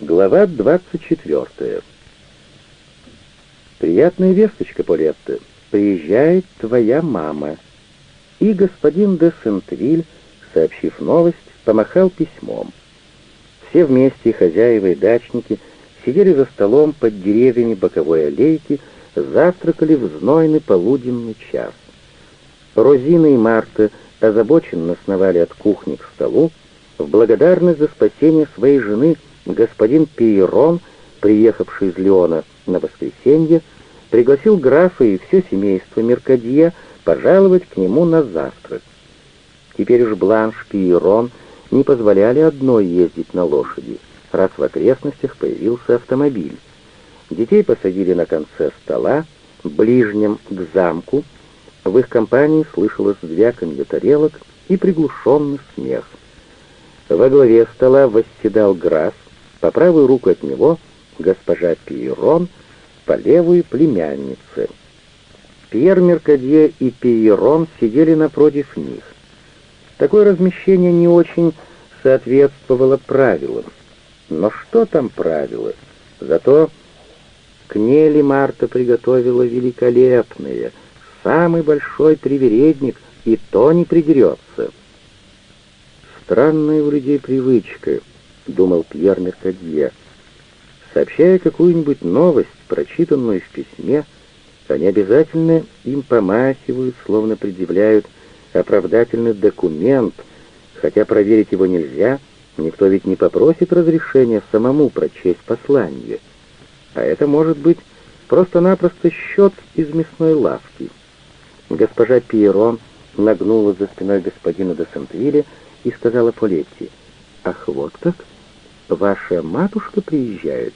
Глава 24. «Приятная весточка, Полетта. Приезжает твоя мама». И господин де Сентвиль, сообщив новость, помахал письмом. Все вместе, хозяева и дачники, сидели за столом под деревьями боковой аллейки, завтракали в знойный полуденный час. Розина и Марта озабоченно сновали от кухни к столу, в благодарность за спасение своей жены – господин Пейрон, приехавший из Леона на воскресенье, пригласил графа и все семейство Меркадье пожаловать к нему на завтрак. Теперь уж Бланш Пейрон не позволяли одной ездить на лошади, раз в окрестностях появился автомобиль. Детей посадили на конце стола, ближнем к замку. В их компании слышалось звяканье тарелок и приглушенный смех. Во главе стола восседал граф, по правую руку от него госпожа Пиерон, по левую племянницы. Пьер Меркадье и Пиерон сидели напротив них. Такое размещение не очень соответствовало правилам. Но что там правила? Зато к Нелли Марта приготовила великолепное, самый большой привередник, и то не придерется. Странная у людей привычка —— думал Пьер Меркадье. Сообщая какую-нибудь новость, прочитанную в письме, они обязательно им помахивают, словно предъявляют оправдательный документ, хотя проверить его нельзя, никто ведь не попросит разрешения самому прочесть послание. А это может быть просто-напросто счет из мясной лавки. Госпожа Пьерон нагнула за спиной господина де Сентвилля и сказала Полетти, «Ах, вот как!» Ваша матушка приезжает?»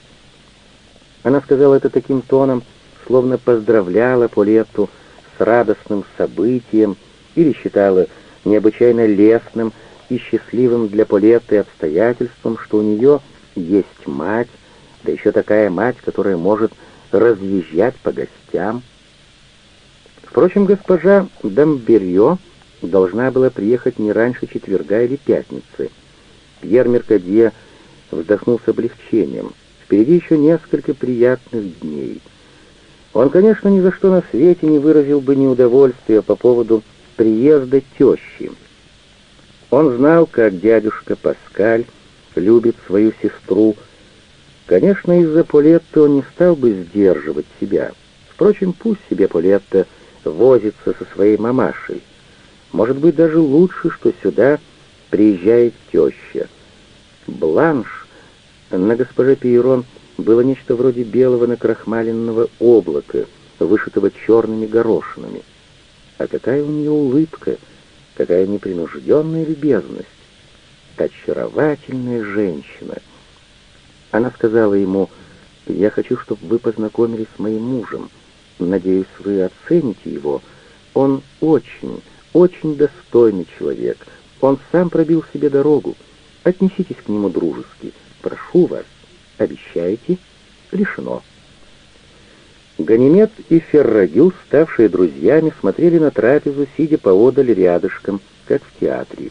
Она сказала это таким тоном, словно поздравляла Полетту с радостным событием или считала необычайно лестным и счастливым для Полетты обстоятельством, что у нее есть мать, да еще такая мать, которая может разъезжать по гостям. Впрочем, госпожа Дамберье должна была приехать не раньше четверга или пятницы. Пьер Меркадье вздохнул с облегчением. Впереди еще несколько приятных дней. Он, конечно, ни за что на свете не выразил бы неудовольствия по поводу приезда тещи. Он знал, как дядюшка Паскаль любит свою сестру. Конечно, из-за Полетты он не стал бы сдерживать себя. Впрочем, пусть себе Полетта возится со своей мамашей. Может быть, даже лучше, что сюда приезжает теща. Бланш на госпоже Пейрон было нечто вроде белого накрахмаленного облака, вышитого черными горошинами. А какая у нее улыбка, какая непринужденная любезность. Очаровательная женщина. Она сказала ему, «Я хочу, чтобы вы познакомились с моим мужем. Надеюсь, вы оцените его. Он очень, очень достойный человек. Он сам пробил себе дорогу. Отнеситесь к нему дружески. Прошу вас, обещаете? Решено. Ганимед и Феррагю, ставшие друзьями, смотрели на трапезу, сидя поодаль рядышком, как в театре.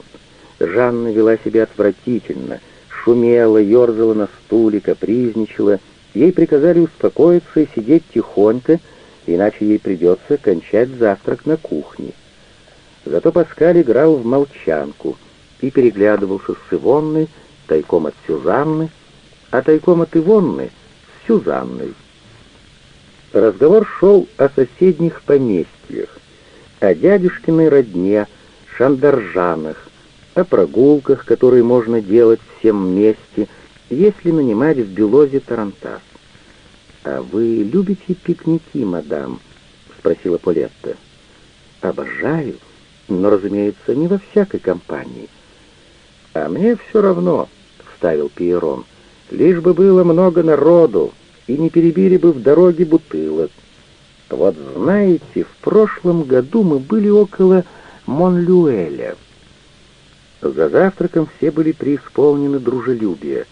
Жанна вела себя отвратительно, шумела, ерзала на стуле, капризничала. Ей приказали успокоиться и сидеть тихонько, иначе ей придется кончать завтрак на кухне. Зато Паскаль играл в молчанку и переглядывался с Ивонной, тайком от Сюзанны, а тайком от Ивонны с Сюзанной. Разговор шел о соседних поместьях, о дядюшкиной родне, шандаржанах, о прогулках, которые можно делать всем вместе, если нанимать в Белозе тарантас. «А вы любите пикники, мадам?» — спросила Полетта. «Обожаю, но, разумеется, не во всякой компании». «А мне все равно», вставил Пиерон. «Лишь бы было много народу, и не перебили бы в дороге бутылок. Вот знаете, в прошлом году мы были около Монлюэля». За завтраком все были преисполнены дружелюбия.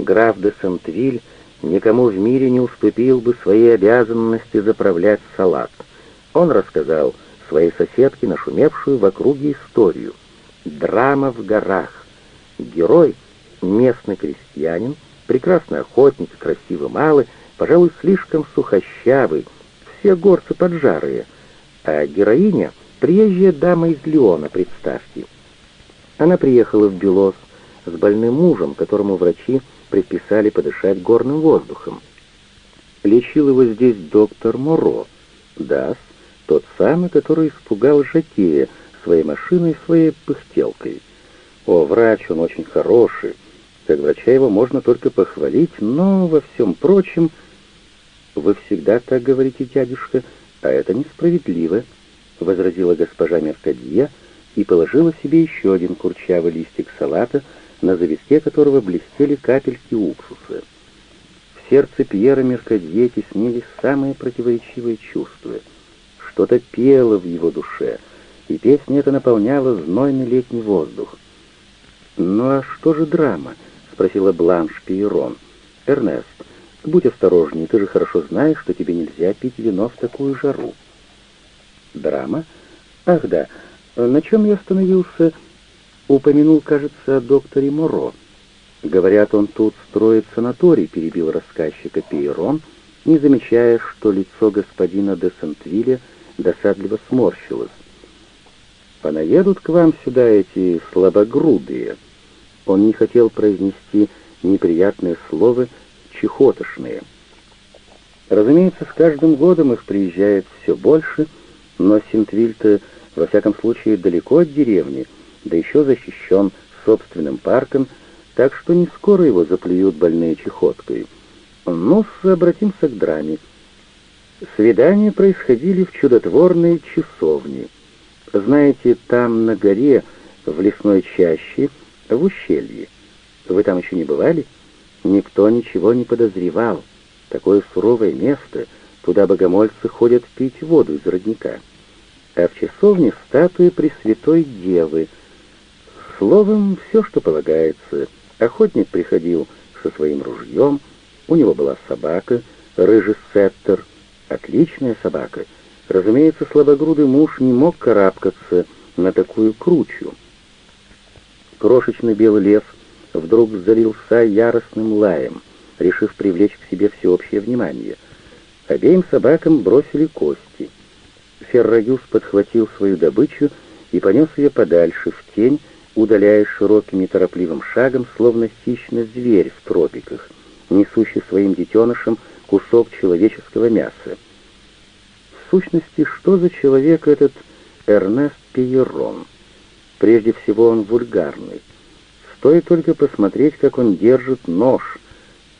Граф де Сентвиль никому в мире не уступил бы своей обязанности заправлять салат. Он рассказал своей соседке нашумевшую в округе историю. Драма в горах. Герой — местный крестьянин, Прекрасный охотник, красивый малый, пожалуй, слишком сухощавый, все горцы поджарые. А героиня — приезжая дама из Леона, представьте. Она приехала в Белос с больным мужем, которому врачи предписали подышать горным воздухом. Лечил его здесь доктор Моро, да, тот самый, который испугал Жакея своей машиной и своей пыхтелкой. О, врач, он очень хороший. Как врача его можно только похвалить, но во всем прочем... Вы всегда так говорите, дядюшка, а это несправедливо, — возразила госпожа Меркадье и положила себе еще один курчавый листик салата, на завитке которого блестели капельки уксуса. В сердце Пьера Меркадье теснились самые противоречивые чувства. Что-то пело в его душе, и песня эта наполняла знойный летний воздух. «Ну а что же драма?» — спросила Бланш Пьерон. «Эрнест, будь осторожней, ты же хорошо знаешь, что тебе нельзя пить вино в такую жару». «Драма? Ах да, на чем я остановился?» Упомянул, кажется, о докторе Моро. Говорят, он тут строит санаторий, перебил рассказчика Пейрон, не замечая, что лицо господина де Сентвилля досадливо сморщилось. «Понаедут к вам сюда эти слабогрудые». Он не хотел произнести неприятные слова «чехотошные». Разумеется, с каждым годом их приезжает все больше, но Синтвиль-то, во всяком случае, далеко от деревни, да еще защищен собственным парком, так что не скоро его заплюют больные чехоткой. Ну, обратимся к драме. Свидания происходили в чудотворной часовне. Знаете, там на горе, в лесной чаще, в ущелье. Вы там еще не бывали? Никто ничего не подозревал. Такое суровое место, туда богомольцы ходят пить воду из родника. А в часовне статуя Пресвятой Девы — Словом, все, что полагается. Охотник приходил со своим ружьем, у него была собака, рыжий сеттер, отличная собака. Разумеется, слабогрудый муж не мог карабкаться на такую кручу. Крошечный белый лес вдруг залился яростным лаем, решив привлечь к себе всеобщее внимание. Обеим собакам бросили кости. Феррагюс подхватил свою добычу и понес ее подальше, в тень, удаляясь широким неторопливым шагом, словно хищный зверь в тропиках, несущий своим детенышам кусок человеческого мяса. В сущности, что за человек этот Эрнест Пиерон? Прежде всего, он вульгарный. Стоит только посмотреть, как он держит нож.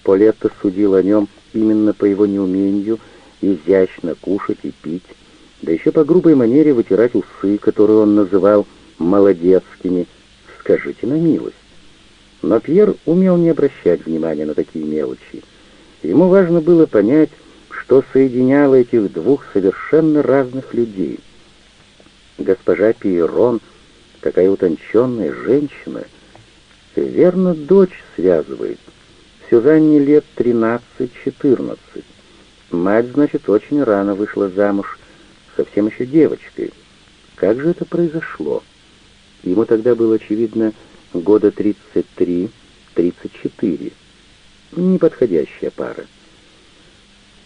Полетто судил о нем именно по его неумению изящно кушать и пить, да еще по грубой манере вытирать усы, которые он называл молодецкими, скажите на милость. Но Пьер умел не обращать внимания на такие мелочи. Ему важно было понять, что соединяло этих двух совершенно разных людей. Госпожа Пьерон, такая утонченная женщина, верно, дочь связывает. Сюзанне лет 13-14. Мать, значит, очень рано вышла замуж, совсем еще девочкой. Как же это произошло? Ему тогда было, очевидно, года 33-34. Неподходящая пара.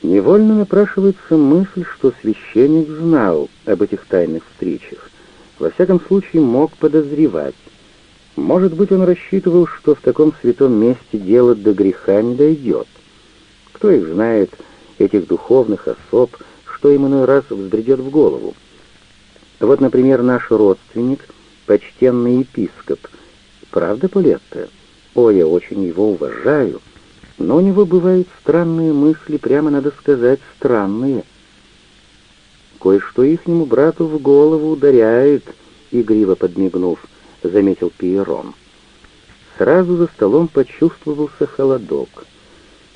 Невольно напрашивается мысль, что священник знал об этих тайных встречах. Во всяком случае, мог подозревать. Может быть, он рассчитывал, что в таком святом месте дело до греха не дойдет. Кто их знает, этих духовных особ, что им иной раз взбредет в голову. Вот, например, наш родственник — почтенный епископ. Правда, Полетта? О, я очень его уважаю. Но у него бывают странные мысли, прямо надо сказать, странные. Кое-что ихнему брату в голову ударяет, игриво подмигнув, заметил Пиерон. Сразу за столом почувствовался холодок.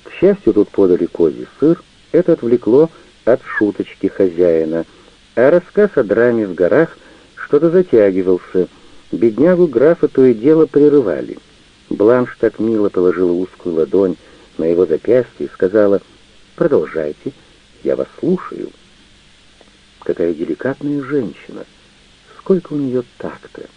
К счастью, тут подали козий сыр, это отвлекло от шуточки хозяина, а рассказ о драме в горах — что-то затягивался. Беднягу графа то и дело прерывали. Бланш так мило положила узкую ладонь на его запястье и сказала «Продолжайте, я вас слушаю». Какая деликатная женщина! Сколько у нее такта!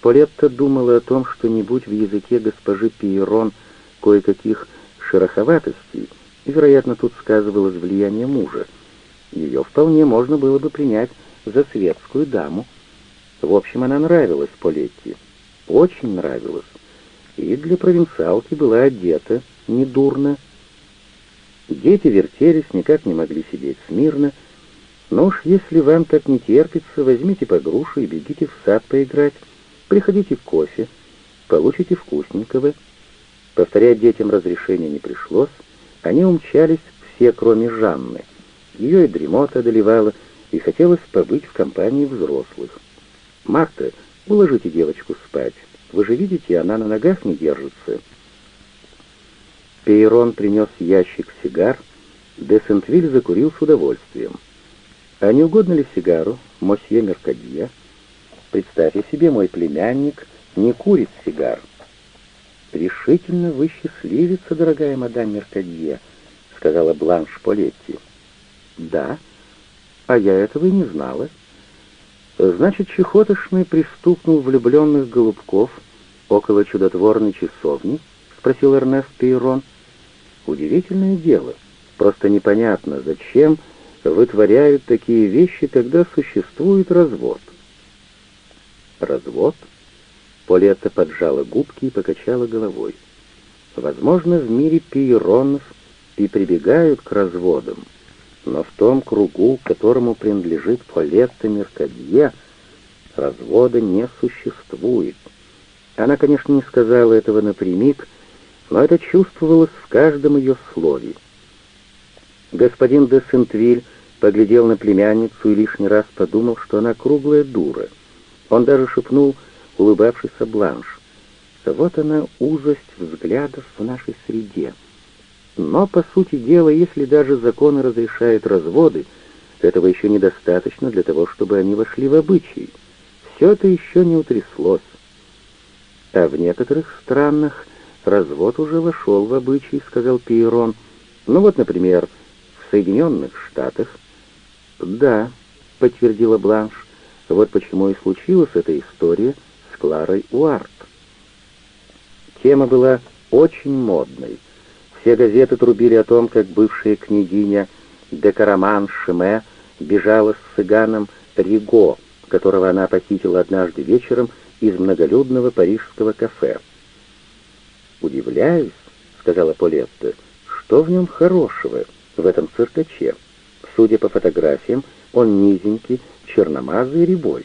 Полетта думала о том, что не будь в языке госпожи Пиерон кое-каких шероховатостей, вероятно, тут сказывалось влияние мужа. Ее вполне можно было бы принять за светскую даму. В общем, она нравилась Полетти, очень нравилась, и для провинциалки была одета недурно. Дети вертелись, никак не могли сидеть смирно, но уж если вам так не терпится, возьмите по грушу и бегите в сад поиграть, приходите к кофе, получите вкусненького. Повторять детям разрешения не пришлось, они умчались все, кроме Жанны. Ее и дремота одолевала, и хотелось побыть в компании взрослых. «Марта, уложите девочку спать. Вы же видите, она на ногах не держится». Пейрон принес ящик сигар, де Сентвиль закурил с удовольствием. «А не угодно ли сигару, мосье Меркадье? Представьте себе, мой племянник не курит сигар». «Решительно вы счастливица, дорогая мадам Меркадье», — сказала Бланш Полетти. «Да, а я этого и не знала». «Значит, чехотошный пристукнул влюбленных голубков около чудотворной часовни?» — спросил Эрнест Пейрон. «Удивительное дело. Просто непонятно, зачем вытворяют такие вещи, когда существует развод». «Развод?» Полетта поджала губки и покачала головой. Возможно, в мире пейронов и прибегают к разводам, но в том кругу, которому принадлежит Полетта Меркадье, развода не существует. Она, конечно, не сказала этого напрямик, но это чувствовалось в каждом ее слове. Господин де Сентвиль поглядел на племянницу и лишний раз подумал, что она круглая дура. Он даже шепнул улыбавшийся Бланш. Вот она узость взглядов в нашей среде. Но, по сути дела, если даже законы разрешают разводы, этого еще недостаточно для того, чтобы они вошли в обычай. Все это еще не утряслось. А в некоторых странах развод уже вошел в обычай, сказал Пейрон. Ну вот, например, в Соединенных Штатах. Да, подтвердила Бланш. Вот почему и случилась эта история — Кларой Уарт. Тема была очень модной. Все газеты трубили о том, как бывшая княгиня Декараман Шиме бежала с цыганом Риго, которого она похитила однажды вечером из многолюдного парижского кафе. «Удивляюсь», — сказала Полетта, — «что в нем хорошего, в этом циркаче? Судя по фотографиям, он низенький, черномазый и рябой».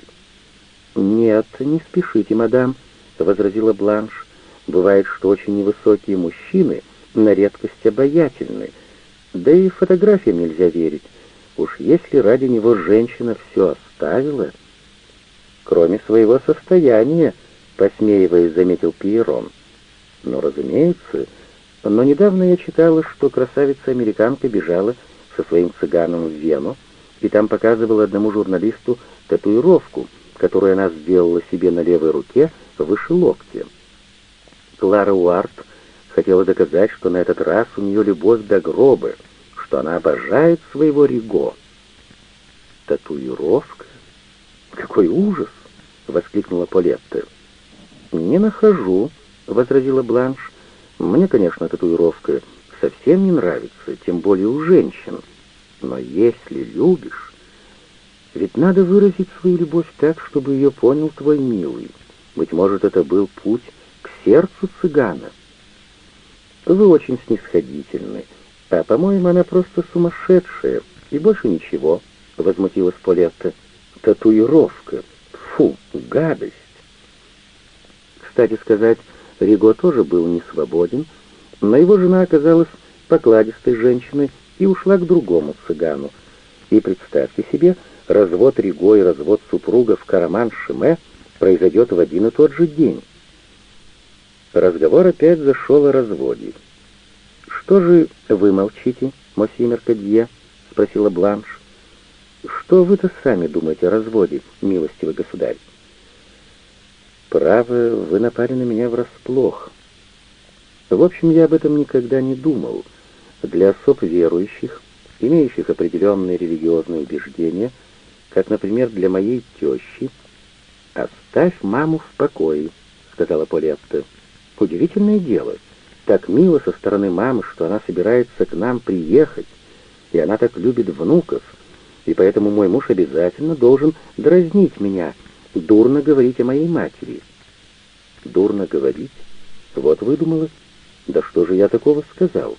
«Нет, не спешите, мадам», — возразила Бланш. «Бывает, что очень невысокие мужчины на редкость обаятельны. Да и фотографиям нельзя верить. Уж если ради него женщина все оставила...» «Кроме своего состояния», — посмеиваясь, заметил Пьерон. «Ну, разумеется. Но недавно я читала, что красавица-американка бежала со своим цыганом в Вену, и там показывала одному журналисту татуировку — которую она сделала себе на левой руке выше локтя. Клара Уарт хотела доказать, что на этот раз у нее любовь до гроба, что она обожает своего Риго. «Татуировка? Какой ужас!» — воскликнула Полетта. «Не нахожу», — возразила Бланш. «Мне, конечно, татуировка совсем не нравится, тем более у женщин. Но если любишь...» Ведь надо выразить свою любовь так, чтобы ее понял твой милый. Быть может, это был путь к сердцу цыгана. Вы очень снисходительны, а, по-моему, она просто сумасшедшая, и больше ничего, — возмутилась Полетта. Татуировка. Фу, гадость. Кстати сказать, Риго тоже был не свободен, но его жена оказалась покладистой женщиной и ушла к другому цыгану. И представьте себе, развод Риго и развод супругов Караман-Шиме произойдет в один и тот же день. Разговор опять зашел о разводе. «Что же вы молчите, мосье Меркадье?» — спросила Бланш. «Что вы-то сами думаете о разводе, милостивый государь?» «Право, вы напали на меня врасплох. В общем, я об этом никогда не думал. Для особ верующих, имеющих определенные религиозные убеждения — как, например, для моей тещи. «Оставь маму в покое», — сказала Полетта. «Удивительное дело. Так мило со стороны мамы, что она собирается к нам приехать, и она так любит внуков, и поэтому мой муж обязательно должен дразнить меня, дурно говорить о моей матери. Дурно говорить? Вот выдумала. Да что же я такого сказал?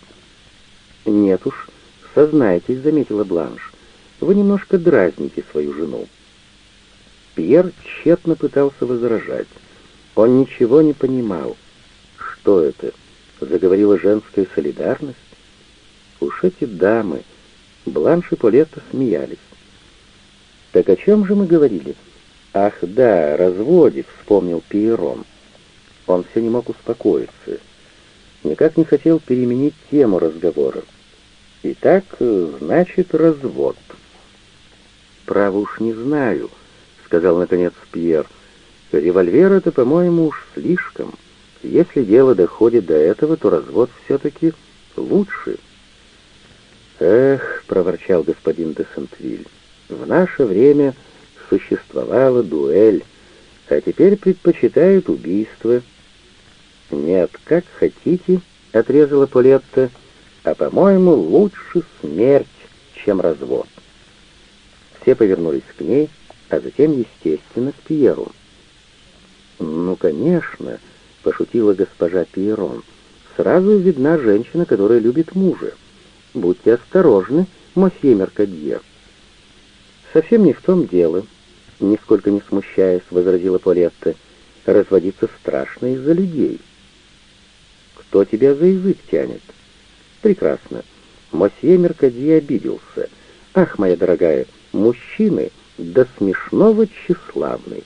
Нет уж, сознайтесь, заметила Бланш. Вы немножко дразните свою жену. Пьер тщетно пытался возражать. Он ничего не понимал. Что это? Заговорила женская солидарность? Уж эти дамы, Бланш и Полетта смеялись. «Так о чем же мы говорили?» «Ах, да, разводе», — вспомнил Пиерон. Он все не мог успокоиться. Никак не хотел переменить тему разговора. «Итак, значит, развод». «Право уж не знаю», — сказал наконец Пьер. «Револьвер — это, по-моему, уж слишком. Если дело доходит до этого, то развод все-таки лучше». «Эх», — проворчал господин де Сентвиль, — «в наше время существовала дуэль, а теперь предпочитают убийство». «Нет, как хотите», — отрезала Полетта, — «а, по-моему, лучше смерть, чем развод». Все повернулись к ней, а затем, естественно, к Пьеру. «Ну, конечно», — пошутила госпожа Пьерон, — «сразу видна женщина, которая любит мужа». «Будьте осторожны, мосье Меркадье». «Совсем не в том дело», — нисколько не смущаясь, возразила Полетта. «Разводиться страшно из-за людей». «Кто тебя за язык тянет?» «Прекрасно. Мосье Меркадье обиделся. Ах, моя дорогая, мужчины до смешного тщеславны.